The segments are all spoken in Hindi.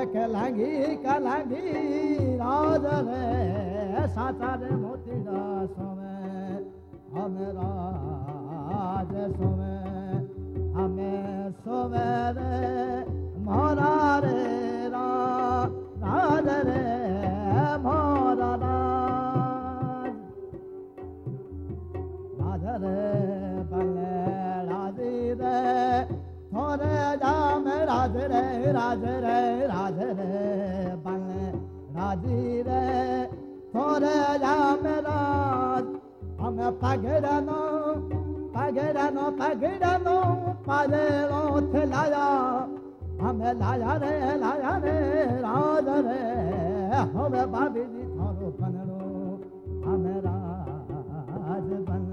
एक लगी कलगी राज रे, साचा रे मोती सोमे हमें राज सोमे हमें सोमे रे, मोरा रा राज रे, मोरा राज राज रे। राज रे राज रे राज रे बले राज़ी रे। थोरे जाम राज, हम पगड़नो पगड़नो पगड़नो पगड़ो थे लाया। हमें लाया रे लाया रे, राज रे। हमें भाभी जी थारो बनरो, हमें राज बन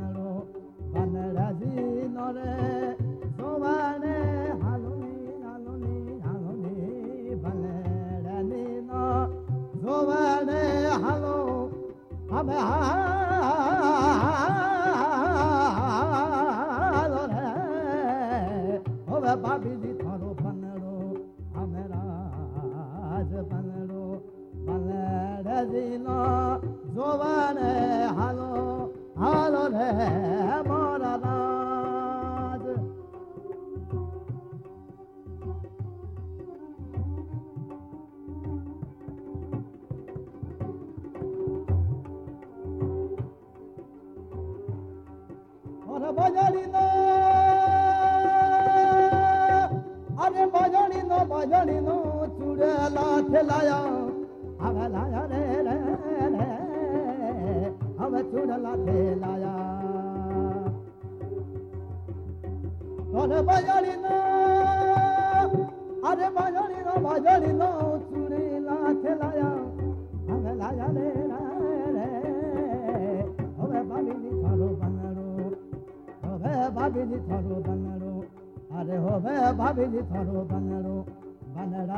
લાયા, હવે લાયા રે રે હવે ચૂડલા તે લાયા. ઓલે બાજળી નો અરે બાજળી નો બાજળી નો ચૂડી લાથે લાયા. હવે લાયા રે રે હવે ભાભી ની થારો બનાડો, હવે ભાભી ની થારો બનાડો. અરે હવે ભાભી ની થારો બનાડો. banera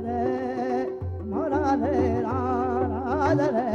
மராதே மராதே ராராதரே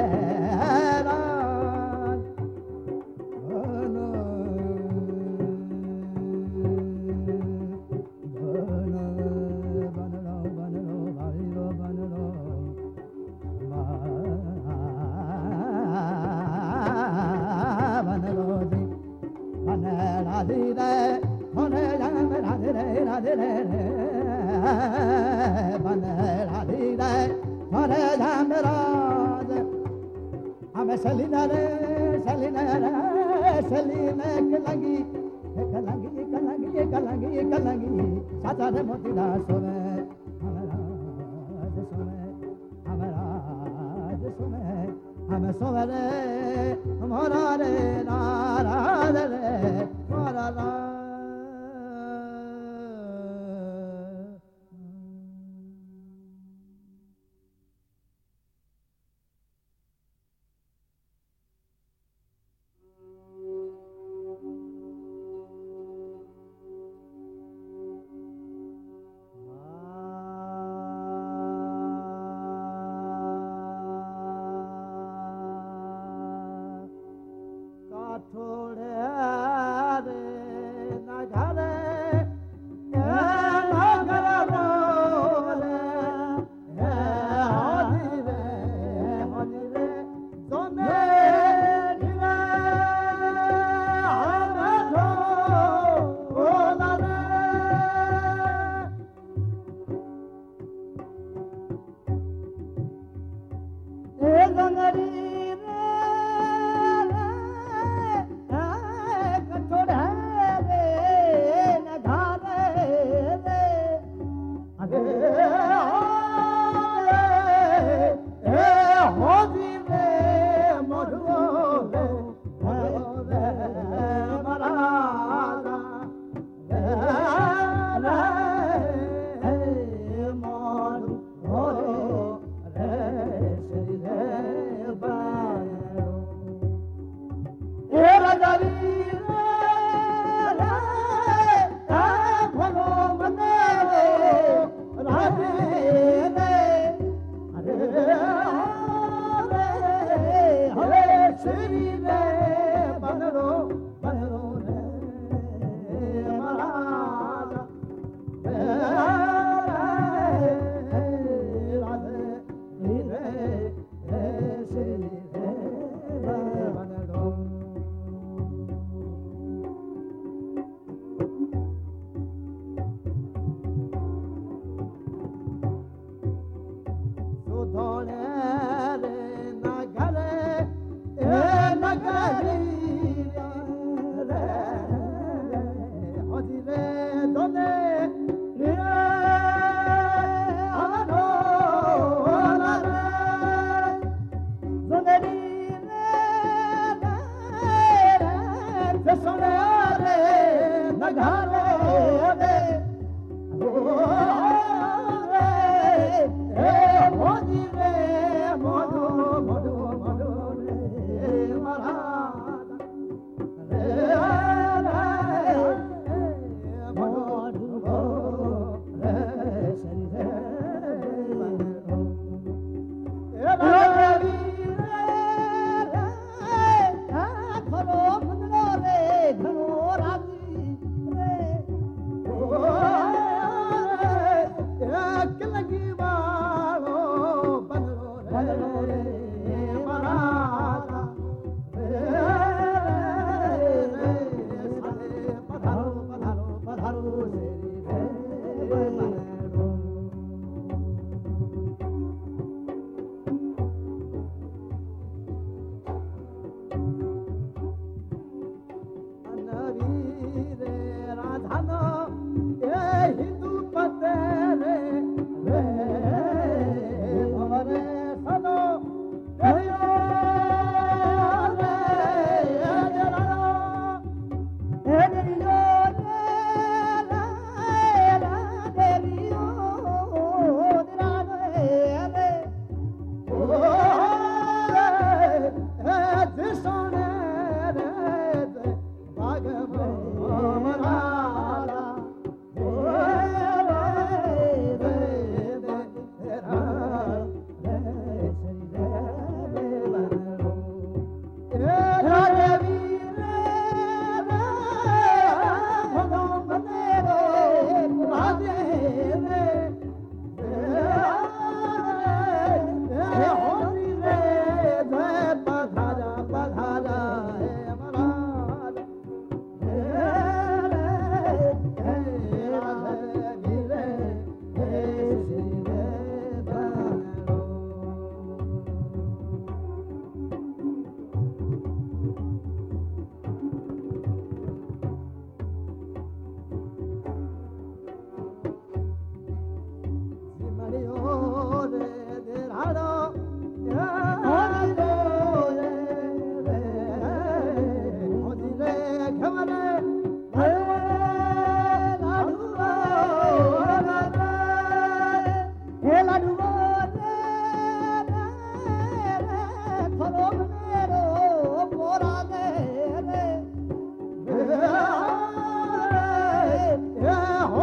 Hallelujah.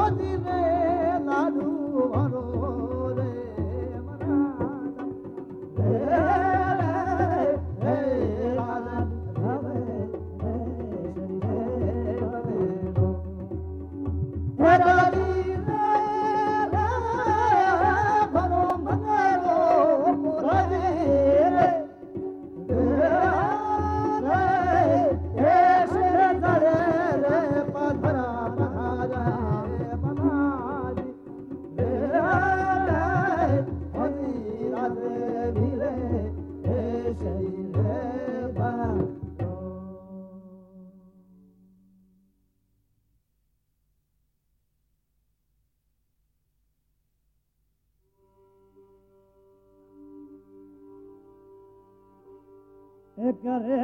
What is it? करे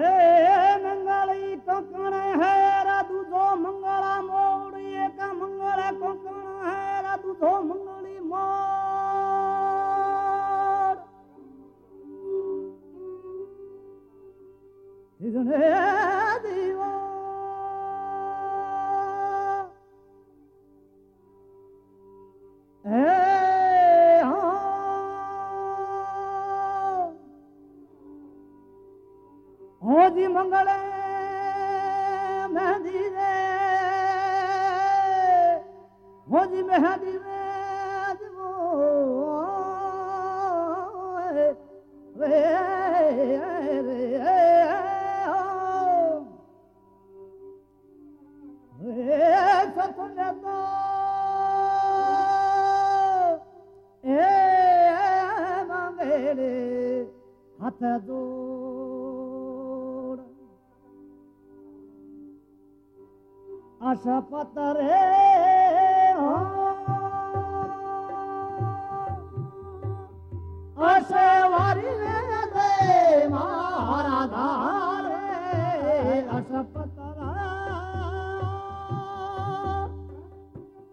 मंगल को कण है राधु धो मंगला मोड़िए का मंगल को कण है राधु धो मंगली मोड़ इसने matadora a zapatareo a savarine de maradare a zapatara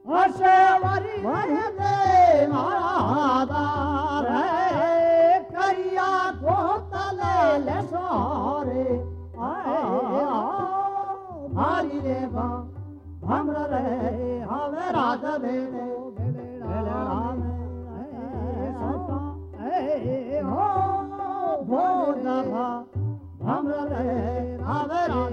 a savarine de maradare 哎。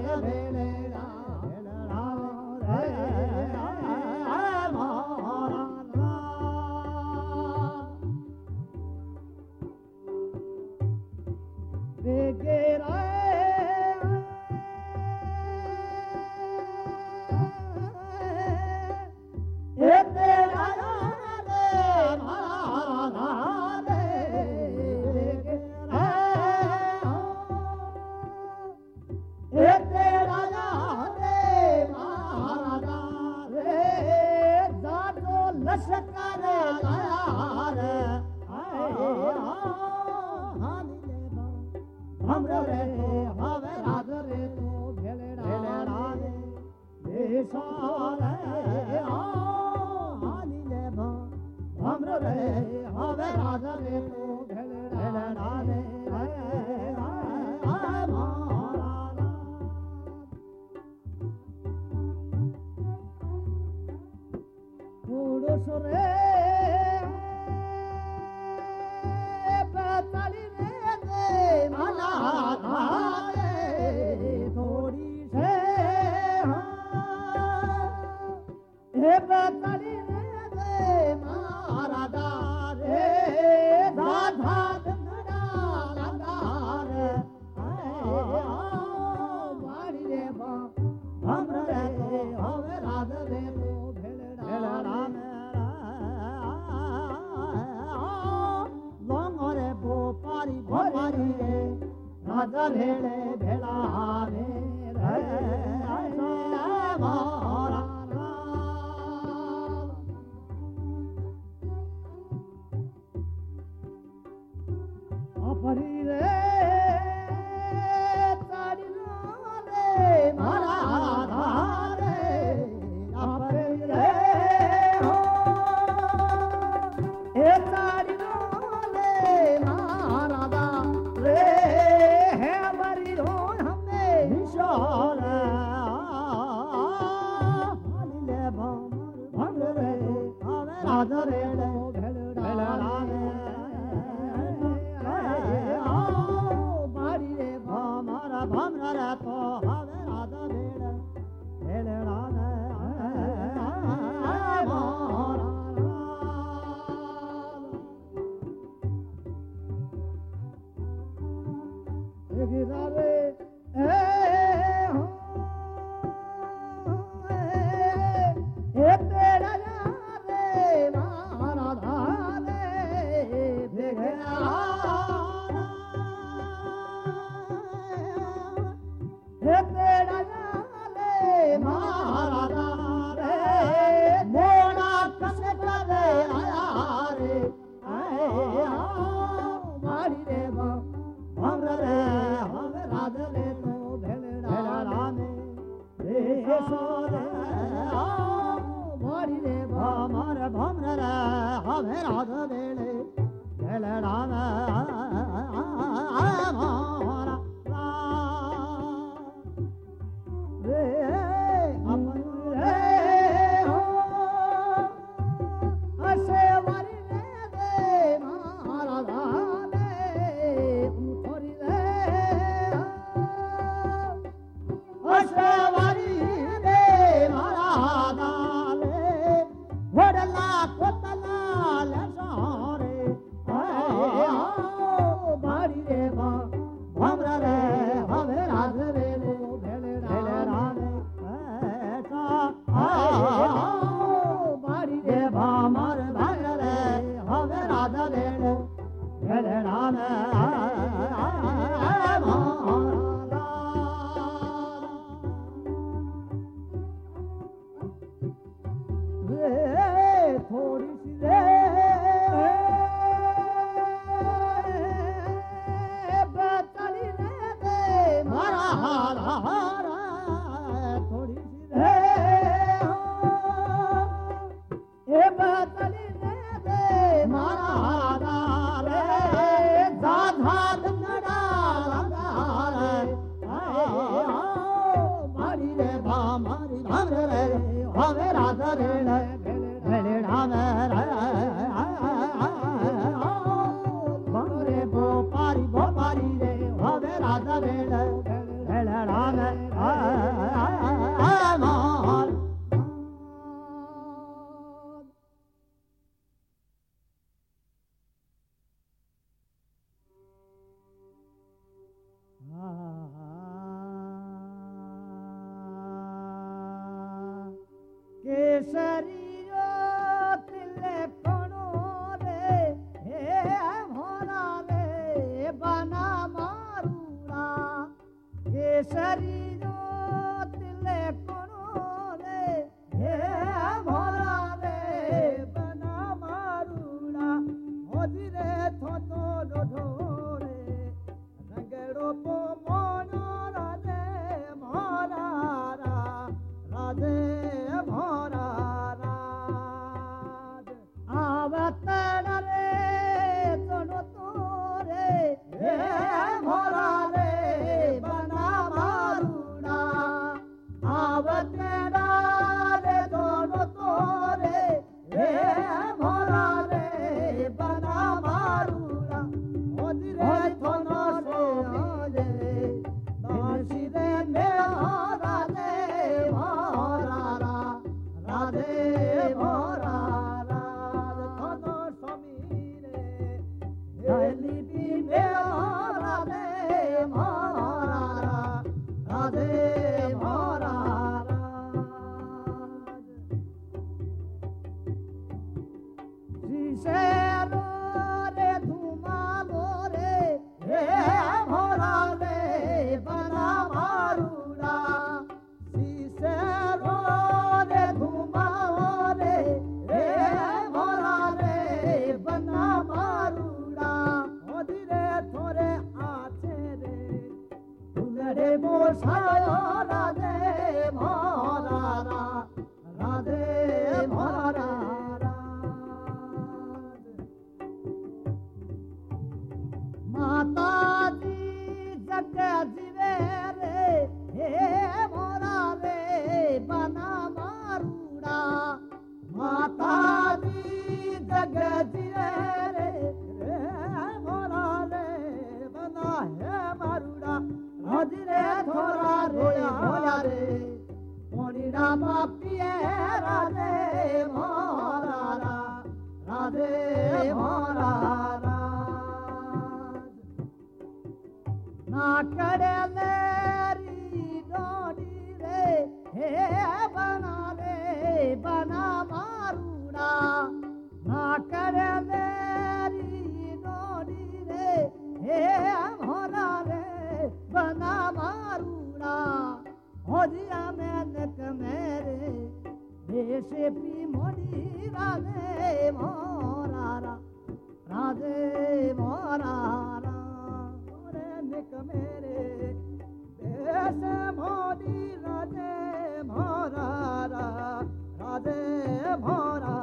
हमें राजा देव 山。রে Ah. sari মরিয়া মেনক মেরে, বেশে প্রিমরি রাধে মরারা রাধে মরারা মেনক মেরে, বেশে মরি রাধে মরারা রাধে মরারা।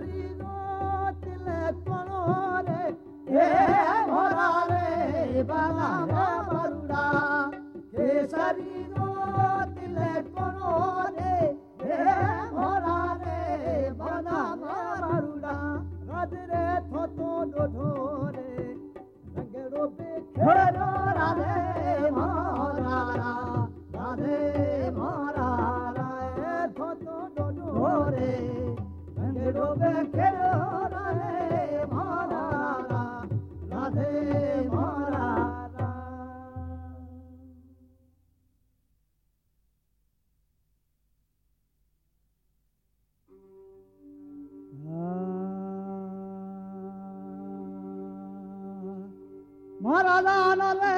querido মরাদানলে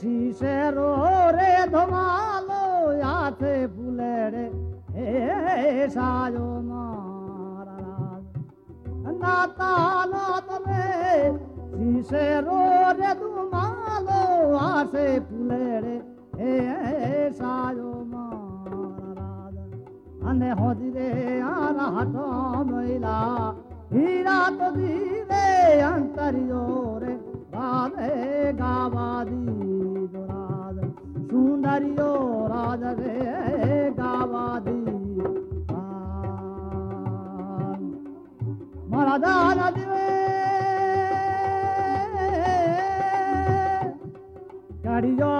শিষের রে ধমালো আছে ফুলের। হে সাজো মরাদ নাতানতলে শিষের রে ধমালো আছে ফুলের। হে সাজো মরাদ আনে হজিরে আর হাট মহিলা, হীরা তো দিলে অন্তরিয়রে। काले गावादी दुराज सुंदरियो राज रे गावादी मरदा नदिवे कड़ियो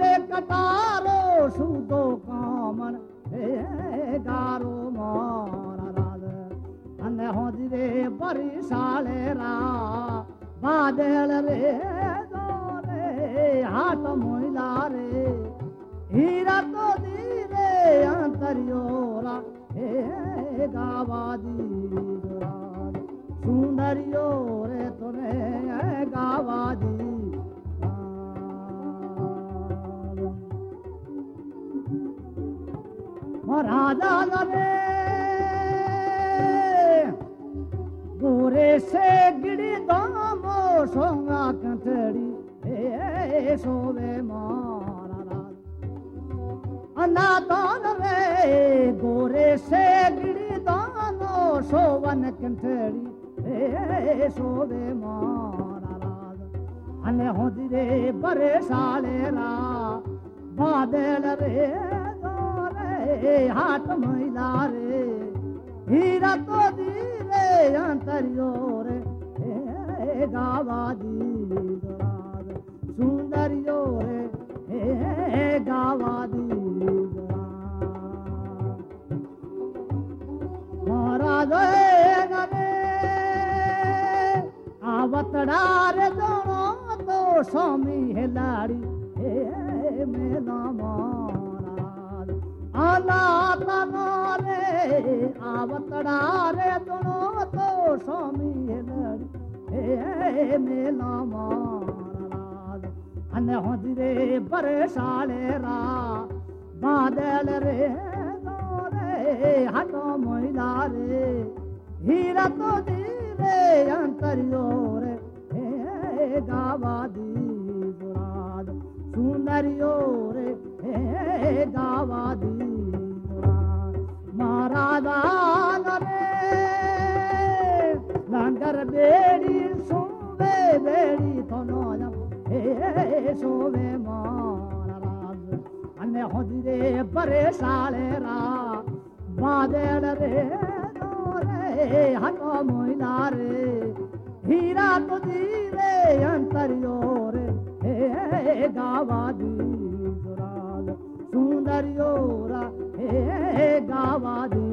रे कटारो, सुदो कामन। रे गारो मारा राज। अन्य हो जिरे परिसाले राज। बादल रे दो रे हाथ मोइला रे हीरा तो दी रे अंतरियोरा, हे गावादी सुंदरियो रे तुरे गावादी राजा रे गोरे सेगड़े दामो सोंगा कंटड़ी ए सोवे मारा अनादान वे गोरे सेगड़े दानो सोवन कंटड़ी ए सोवे मारा अने होदी रे बरे साले रा बादल रे दोरे हाथ महिला रे girato dire anteriore e dava di dorare sundariore e dava di dorare avatare dono to somi helari e melama ಅನಾಥನೋರೆ ಆವತ್ತಡಾರೆ ತುಣೋತೋ ಸ್ವಾಮಿ ಹೇ ಮೇಲಾಮ ಅನ್ನ ಹೊಂದಿದೆ ಬರೆ ಶಾಳೆರ ಬಾದಳರೆ ಹಠ ಮೊಯ್ಲಾರೆ ಹೀರ ತೋದಿರೆ ಅಂತರಿಯೋರೆ ಹೇ ಗಾವಾದಿ ಸುಂದರಿಯೋರೆ हीरा तो दीवे अंतरियोरे हे दावा दी सुंदरियोरा हे गावादी